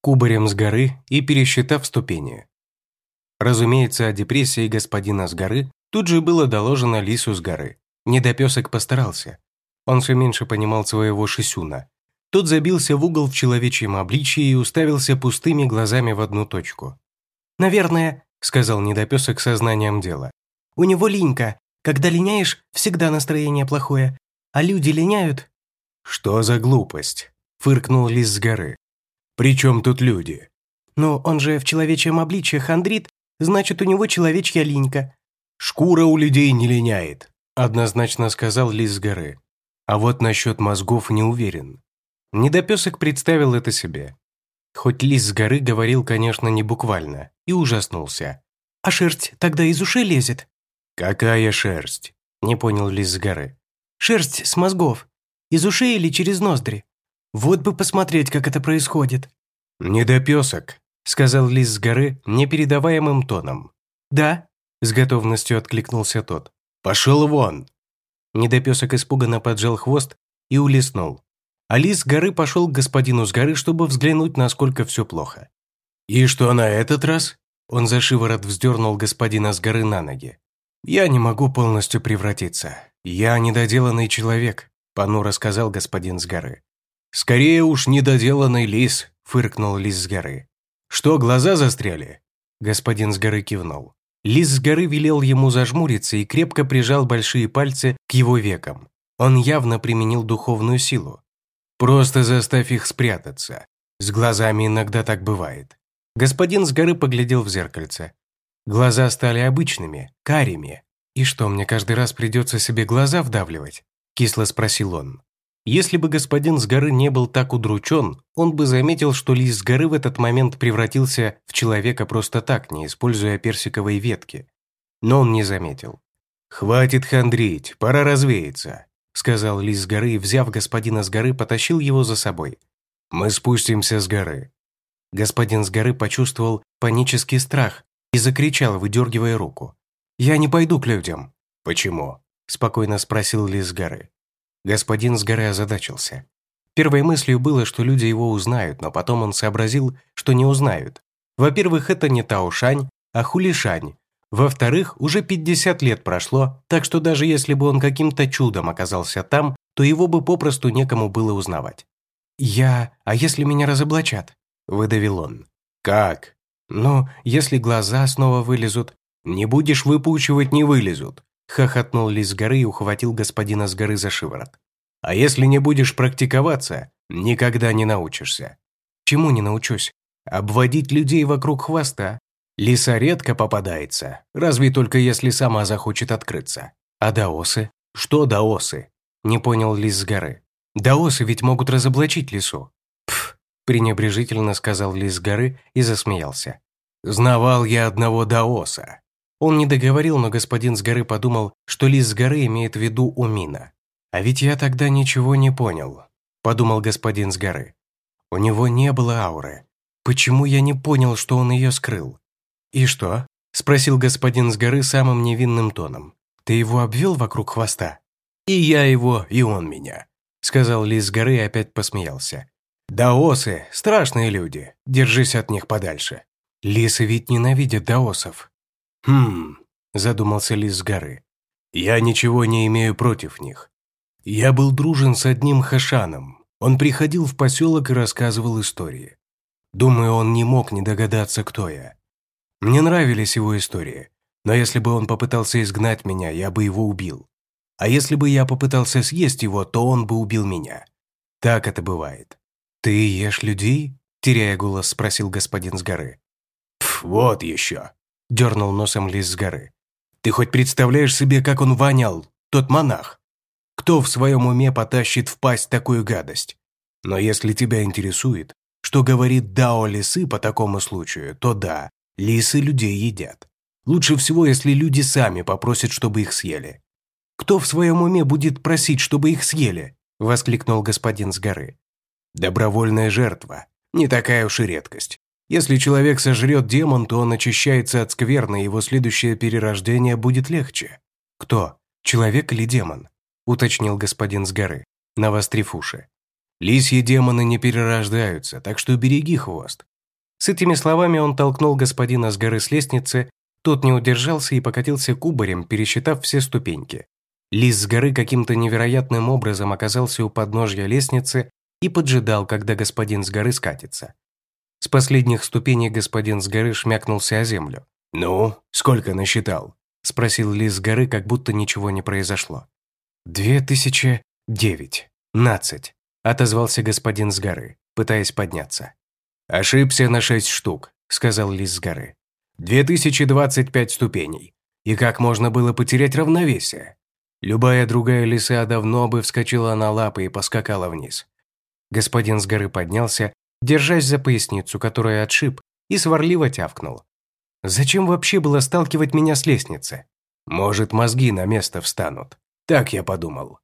кубарем с горы и пересчитав ступени. Разумеется, о депрессии господина с горы тут же было доложено лису с горы. Недопесок постарался. Он все меньше понимал своего Шисюна. Тот забился в угол в человечьем обличии и уставился пустыми глазами в одну точку. «Наверное», — сказал недопесок сознанием дела. «У него линька. Когда линяешь, всегда настроение плохое. А люди линяют». «Что за глупость?» — фыркнул лис с горы. «При чем тут люди?» «Ну, он же в человечьем обличье хандрит, значит, у него человечья линька». «Шкура у людей не линяет», — однозначно сказал лис с горы. А вот насчет мозгов не уверен. Недопесок представил это себе. Хоть лис с горы говорил, конечно, не буквально, и ужаснулся. «А шерсть тогда из ушей лезет?» «Какая шерсть?» – не понял лис с горы. «Шерсть с мозгов. Из ушей или через ноздри? Вот бы посмотреть, как это происходит». «Недопесок», — сказал лис с горы непередаваемым тоном. «Да», — с готовностью откликнулся тот. «Пошел вон!» Недопесок испуганно поджал хвост и улеснул. А лис с горы пошел к господину с горы, чтобы взглянуть, насколько все плохо. «И что на этот раз?» Он за шиворот вздернул господина с горы на ноги. «Я не могу полностью превратиться. Я недоделанный человек понуро сказал господин с горы. «Скорее уж недоделанный лис», — фыркнул лис с горы. «Что, глаза застряли?» Господин с горы кивнул. Лис с горы велел ему зажмуриться и крепко прижал большие пальцы к его векам. Он явно применил духовную силу. «Просто заставь их спрятаться. С глазами иногда так бывает». Господин с горы поглядел в зеркальце. Глаза стали обычными, карими. И что, мне каждый раз придется себе глаза вдавливать? кисло спросил он. Если бы господин с горы не был так удручен, он бы заметил, что лис с горы в этот момент превратился в человека просто так, не используя персиковые ветки. Но он не заметил. «Хватит хандрить, пора развеяться», — сказал лис с горы взяв господина с горы, потащил его за собой. «Мы спустимся с горы». Господин с горы почувствовал панический страх и закричал, выдергивая руку. «Я не пойду к людям». «Почему?» спокойно спросил Ли с горы. Господин с горы озадачился. Первой мыслью было, что люди его узнают, но потом он сообразил, что не узнают. Во-первых, это не Таошань, а Хулишань. Во-вторых, уже 50 лет прошло, так что даже если бы он каким-то чудом оказался там, то его бы попросту некому было узнавать. «Я... А если меня разоблачат?» – выдавил он. «Как?» «Ну, если глаза снова вылезут...» «Не будешь выпучивать, не вылезут. Хохотнул лис с горы и ухватил господина с горы за шиворот. «А если не будешь практиковаться, никогда не научишься». «Чему не научусь?» «Обводить людей вокруг хвоста. Лиса редко попадается, разве только если сама захочет открыться. А даосы? Что даосы?» Не понял лис с горы. «Даосы ведь могут разоблачить лису». «Пф», пренебрежительно сказал лис с горы и засмеялся. «Знавал я одного даоса. Он не договорил, но господин с горы подумал, что лис с горы имеет в виду Умина. «А ведь я тогда ничего не понял», – подумал господин с горы. «У него не было ауры. Почему я не понял, что он ее скрыл?» «И что?» – спросил господин с горы самым невинным тоном. «Ты его обвел вокруг хвоста?» «И я его, и он меня», – сказал лис с горы и опять посмеялся. «Даосы – страшные люди, держись от них подальше». «Лисы ведь ненавидят даосов», «Хм...» – задумался лис с горы. «Я ничего не имею против них. Я был дружен с одним хашаном. Он приходил в поселок и рассказывал истории. Думаю, он не мог не догадаться, кто я. Мне нравились его истории, но если бы он попытался изгнать меня, я бы его убил. А если бы я попытался съесть его, то он бы убил меня. Так это бывает. «Ты ешь людей?» – теряя голос, спросил господин с горы. «Пф, вот еще!» – дернул носом лис с горы. «Ты хоть представляешь себе, как он вонял, тот монах? Кто в своем уме потащит в пасть такую гадость? Но если тебя интересует, что говорит Дао лисы по такому случаю, то да, лисы людей едят. Лучше всего, если люди сами попросят, чтобы их съели. «Кто в своем уме будет просить, чтобы их съели?» – воскликнул господин с горы. «Добровольная жертва. Не такая уж и редкость. Если человек сожрет демон, то он очищается от скверны, и его следующее перерождение будет легче. Кто? Человек или демон? Уточнил господин с горы, навострив уши. Лисьи демоны не перерождаются, так что береги хвост. С этими словами он толкнул господина с горы с лестницы, тот не удержался и покатился кубарем, пересчитав все ступеньки. Лис с горы каким-то невероятным образом оказался у подножья лестницы и поджидал, когда господин с горы скатится. С последних ступеней господин с горы шмякнулся о землю. «Ну, сколько насчитал?» – спросил лис с горы, как будто ничего не произошло. «Две тысячи девять. Нацать», – отозвался господин с горы, пытаясь подняться. «Ошибся на шесть штук», – сказал лис с горы. «Две тысячи двадцать пять ступеней. И как можно было потерять равновесие? Любая другая лиса давно бы вскочила на лапы и поскакала вниз». Господин с горы поднялся, держась за поясницу, которую отшиб, и сварливо тявкнул. «Зачем вообще было сталкивать меня с лестницы? Может, мозги на место встанут. Так я подумал».